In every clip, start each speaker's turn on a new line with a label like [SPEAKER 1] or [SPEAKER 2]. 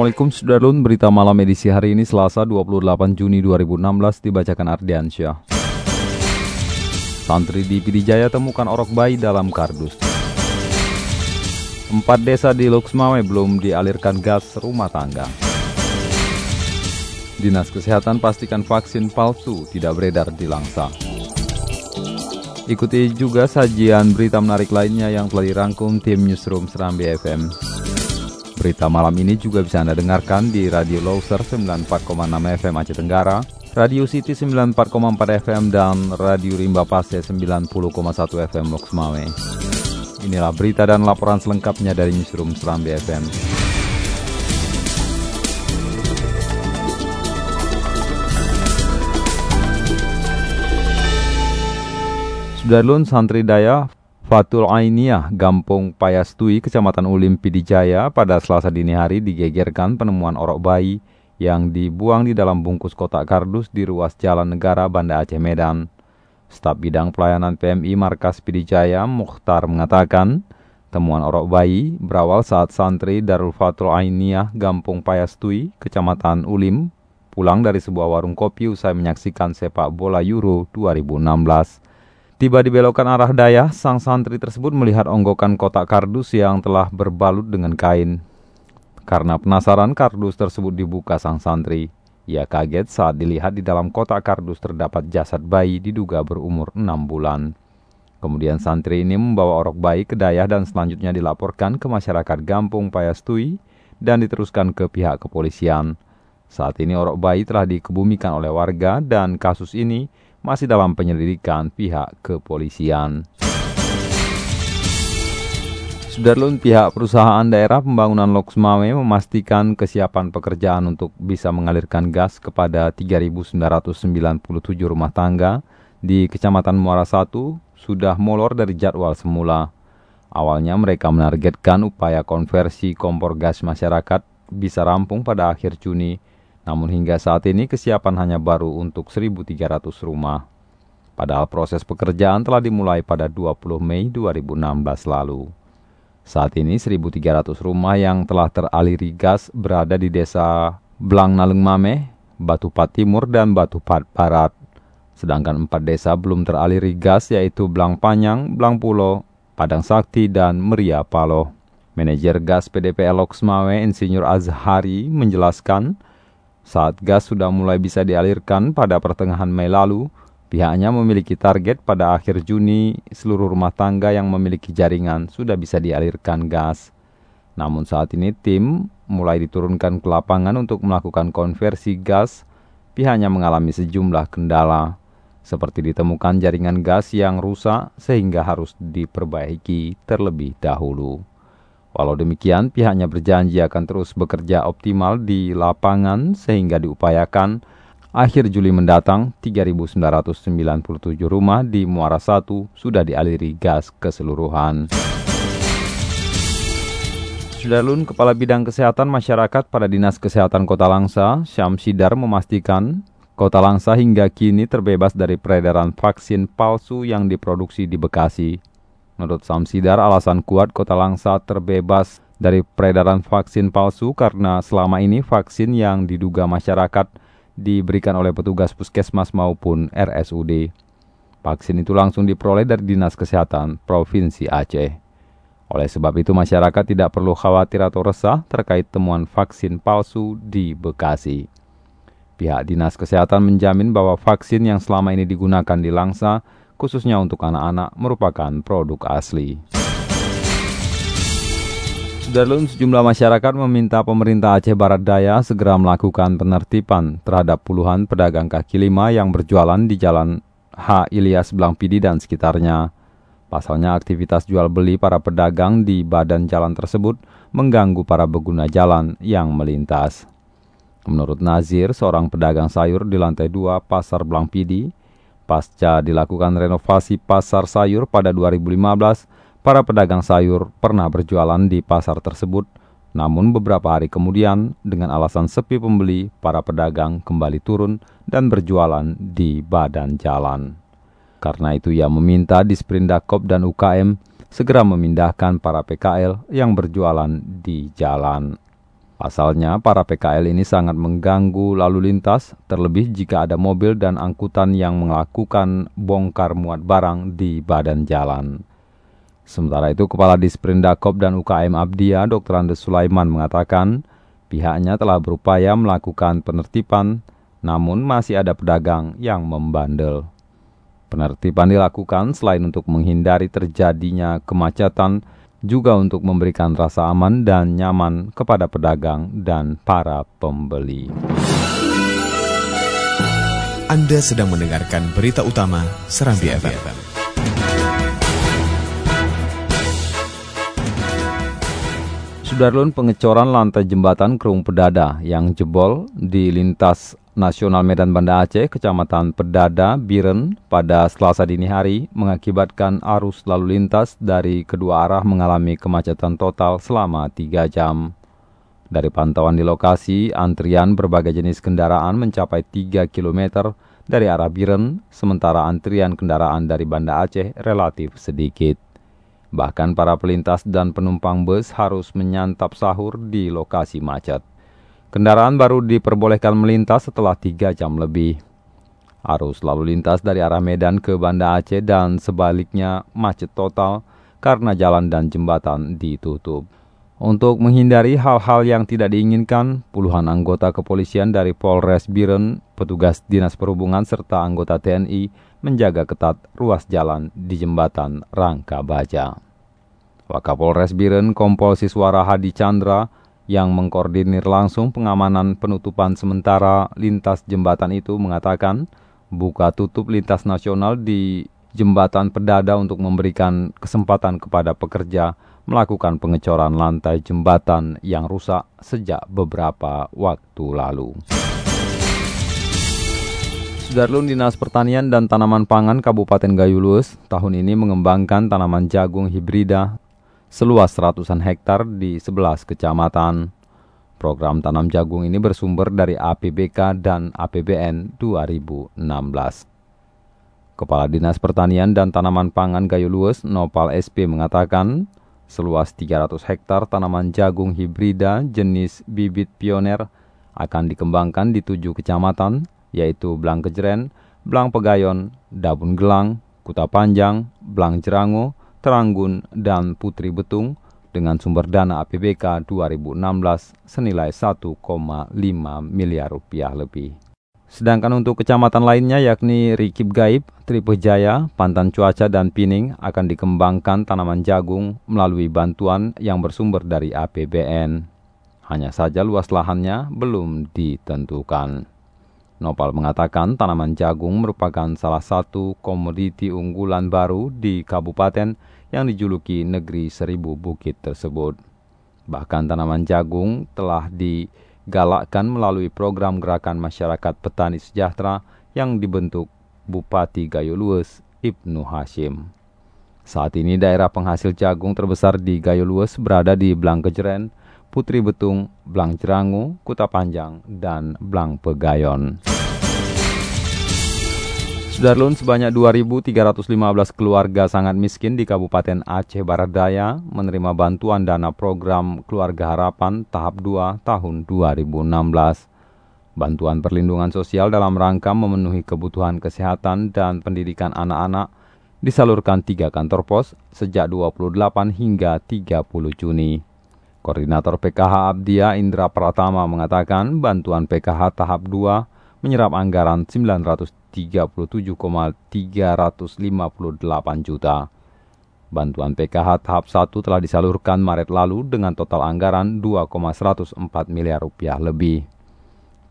[SPEAKER 1] Assalamualaikum Sudarlun, berita malam edisi hari ini Selasa 28 Juni 2016 dibacakan Ardiansyah. Santri di Pidijaya temukan orok bayi dalam kardus. Empat desa di Luxmawe belum dialirkan gas rumah tangga. Dinas Kesehatan pastikan vaksin palsu tidak beredar di Langsa. Ikuti juga sajian berita menarik lainnya yang telah dirangkum tim Newsroom Serambi FM. Berita malam ini juga bisa Anda dengarkan di Radio Loser 94,6 FM Aceh Tenggara, Radio City 94,4 FM, dan Radio Rimba Pase 90,1 FM Loksmawe. Inilah berita dan laporan selengkapnya dari Newsroom Serambi FM. Sudarlun Santri Daya Fatul Ainiyah, Gampung Payastui, Kecamatan Ulim, Pidijaya, pada selasa dini hari digegerkan penemuan orok bayi yang dibuang di dalam bungkus kotak kardus di ruas Jalan Negara Banda Aceh Medan. Staf Bidang Pelayanan PMI Markas Pidijaya, Mukhtar mengatakan, temuan orok bayi berawal saat santri Darul Fatul Ainiyah, Gampung Payastui, Kecamatan Ulim, pulang dari sebuah warung kopi usai menyaksikan sepak bola Euro 2016. Tiba di belokan arah daya, sang santri tersebut melihat onggokan kotak kardus yang telah berbalut dengan kain. Karena penasaran kardus tersebut dibuka sang santri. Ia kaget saat dilihat di dalam kotak kardus terdapat jasad bayi diduga berumur 6 bulan. Kemudian santri ini membawa orok bayi ke daya dan selanjutnya dilaporkan ke masyarakat Gampung Payastui dan diteruskan ke pihak kepolisian. Saat ini orok bayi telah dikebumikan oleh warga dan kasus ini masih dalam penyelidikan pihak kepolisian. Sudarlun pihak perusahaan daerah pembangunan Loksmawe memastikan kesiapan pekerjaan untuk bisa mengalirkan gas kepada 3.997 rumah tangga di Kecamatan Muara 1 sudah molor dari jadwal semula. Awalnya mereka menargetkan upaya konversi kompor gas masyarakat bisa rampung pada akhir Juni namun hingga saat ini kesiapan hanya baru untuk 1.300 rumah. Padahal proses pekerjaan telah dimulai pada 20 Mei 2016 lalu. Saat ini 1.300 rumah yang telah teraliri gas berada di desa Blang Naleng Mame, Batupat Timur, dan Batupat Barat. Sedangkan empat desa belum teraliri gas yaitu Blang Panyang, Blang Pulo, Padang Sakti, dan Meria Palo. Manajer gas PDPL Loksmawe Insinyur Azhari menjelaskan, saat gas sudah mulai bisa dialirkan pada pertengahan Mei lalu, pihaknya memiliki target pada akhir Juni seluruh rumah tangga yang memiliki jaringan sudah bisa dialirkan gas. Namun saat ini tim mulai diturunkan ke lapangan untuk melakukan konversi gas, pihaknya mengalami sejumlah kendala, seperti ditemukan jaringan gas yang rusak sehingga harus diperbaiki terlebih dahulu. Walau demikian, pihaknya berjanji akan terus bekerja optimal di lapangan sehingga diupayakan akhir Juli mendatang 3.997 rumah di Muara 1 sudah dialiri gas keseluruhan. Sudarlun, Kepala Bidang Kesehatan Masyarakat pada Dinas Kesehatan Kota Langsa, Syamsidar memastikan Kota Langsa hingga kini terbebas dari peredaran vaksin palsu yang diproduksi di Bekasi. Menurut Samsidar, alasan kuat kota Langsa terbebas dari peredaran vaksin palsu karena selama ini vaksin yang diduga masyarakat diberikan oleh petugas puskesmas maupun RSUD. Vaksin itu langsung diperoleh dari Dinas Kesehatan Provinsi Aceh. Oleh sebab itu masyarakat tidak perlu khawatir atau resah terkait temuan vaksin palsu di Bekasi. Pihak Dinas Kesehatan menjamin bahwa vaksin yang selama ini digunakan di Langsa khususnya untuk anak-anak, merupakan produk asli. Sudarlun, sejumlah masyarakat meminta pemerintah Aceh Barat Daya segera melakukan penertiban terhadap puluhan pedagang kaki lima yang berjualan di Jalan H. Ilyas Blangpidi dan sekitarnya. Pasalnya aktivitas jual beli para pedagang di badan jalan tersebut mengganggu para pengguna jalan yang melintas. Menurut Nazir, seorang pedagang sayur di lantai 2 Pasar Blangpidi, pasca dilakukan renovasi pasar sayur pada 2015, para pedagang sayur pernah berjualan di pasar tersebut, namun beberapa hari kemudian dengan alasan sepi pembeli, para pedagang kembali turun dan berjualan di badan jalan. Karena itu ia meminta Disprindakop dan UKM segera memindahkan para PKL yang berjualan di jalan. Pasalnya, para PKL ini sangat mengganggu lalu lintas, terlebih jika ada mobil dan angkutan yang melakukan bongkar muat barang di badan jalan. Sementara itu, Kepala Disprindakop dan UKM Abdia, Dr. Andes Sulaiman mengatakan, pihaknya telah berupaya melakukan penertiban, namun masih ada pedagang yang membandel. Penertiban dilakukan selain untuk menghindari terjadinya kemacetan, juga untuk memberikan rasa aman dan nyaman kepada pedagang dan para pembeli.
[SPEAKER 2] Anda sedang mendengarkan berita utama Serambi FM.
[SPEAKER 1] Sudarlun pengecoran lantai jembatan Kerung Pedada yang jebol di lintas Nasional Medan Banda Aceh, Kecamatan Pedada, Biren, pada selasa dini hari mengakibatkan arus lalu lintas dari kedua arah mengalami kemacetan total selama 3 jam. Dari pantauan di lokasi, antrian berbagai jenis kendaraan mencapai 3 km dari arah Biren, sementara antrian kendaraan dari Banda Aceh relatif sedikit. Bahkan para pelintas dan penumpang bus harus menyantap sahur di lokasi macet. Kendaraan baru diperbolehkan melintas setelah tiga jam lebih. Arus lalu lintas dari arah Medan ke Banda Aceh dan sebaliknya macet total karena jalan dan jembatan ditutup. Untuk menghindari hal-hal yang tidak diinginkan, puluhan anggota kepolisian dari Polres Biren, petugas Dinas Perhubungan serta anggota TNI menjaga ketat ruas jalan di jembatan Rangka Baja. Wakapolres Biren Kompol Siswara Hadi Chandra yang mengkoordinir langsung pengamanan penutupan sementara lintas jembatan itu mengatakan buka tutup lintas nasional di jembatan Pedada untuk memberikan kesempatan kepada pekerja melakukan pengecoran lantai jembatan yang rusak sejak beberapa waktu lalu. Sudarlun Dinas Pertanian dan Tanaman Pangan Kabupaten Gayulus tahun ini mengembangkan tanaman jagung hibrida seluas ratusan hektar di 11 kecamatan. Program tanam jagung ini bersumber dari APBK dan APBN 2016. Kepala Dinas Pertanian dan Tanaman Pangan Gayo Lues, Nopal SP mengatakan, seluas 300 hektar tanaman jagung hibrida jenis bibit pioner akan dikembangkan di tujuh kecamatan, yaitu Blang Kejeren, Blang Pegayon, Dabun Gelang, Kuta Panjang, Blang Jerango, Teranggun, dan Putri Betung dengan sumber dana APBK 2016 senilai 1,5 miliar rupiah lebih. Sedangkan untuk kecamatan lainnya yakni Rikib Gaib, Tripeh Jaya, Pantan Cuaca, dan Pining akan dikembangkan tanaman jagung melalui bantuan yang bersumber dari APBN. Hanya saja luas lahannya belum ditentukan. Nopal mengatakan tanaman jagung merupakan salah satu komoditi unggulan baru di kabupaten yang dijuluki negeri seribu bukit tersebut. Bahkan tanaman jagung telah digalakkan melalui program gerakan masyarakat petani sejahtera yang dibentuk Bupati Gayo Lues Ibnu Hashim. Saat ini daerah penghasil jagung terbesar di Gayo Lues berada di Blangkejeren, Putri Betung, Blang Jerangu, Kuta Panjang, dan Blang Pegayon. Sudarlun sebanyak 2.315 keluarga sangat miskin di Kabupaten Aceh Barat Daya menerima bantuan dana program Keluarga Harapan tahap 2 tahun 2016. Bantuan perlindungan sosial dalam rangka memenuhi kebutuhan kesehatan dan pendidikan anak-anak disalurkan tiga kantor pos sejak 28 hingga 30 Juni. Koordinator PKH Abdia Indra Pratama mengatakan bantuan PKH tahap 2 menyerap anggaran 937,358 juta. Bantuan PKH tahap 1 telah disalurkan Maret lalu dengan total anggaran 2,104 miliar rupiah lebih.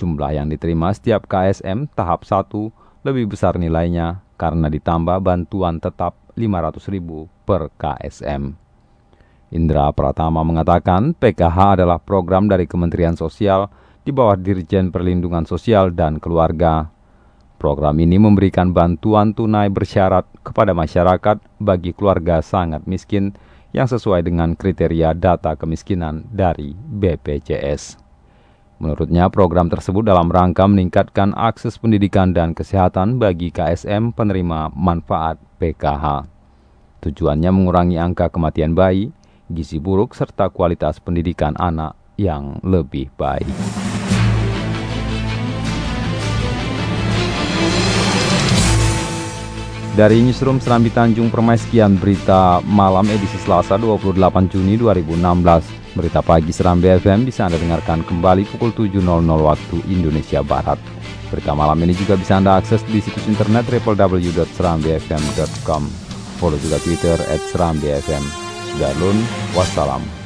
[SPEAKER 1] Jumlah yang diterima setiap KSM tahap 1 lebih besar nilainya karena ditambah bantuan tetap 500 ribu per KSM. Indra Pratama mengatakan PKH adalah program dari Kementerian Sosial di bawah Dirjen Perlindungan Sosial dan Keluarga. Program ini memberikan bantuan tunai bersyarat kepada masyarakat bagi keluarga sangat miskin yang sesuai dengan kriteria data kemiskinan dari BPJS. Menurutnya, program tersebut dalam rangka meningkatkan akses pendidikan dan kesehatan bagi KSM penerima manfaat PKH. Tujuannya mengurangi angka kematian bayi, gizi buruk, serta kualitas pendidikan anak yang lebih baik. Dari Newsroom Serambi Tanjung Permai sekian berita malam edisi Selasa 28 Juni 2016. Berita pagi Serambi FM bisa Anda dengarkan kembali pukul 7.00 waktu Indonesia Barat. Berita malam ini juga bisa Anda akses di situs internet www.serambifm.com. Follow juga Twitter at Serambi Sudah wassalam.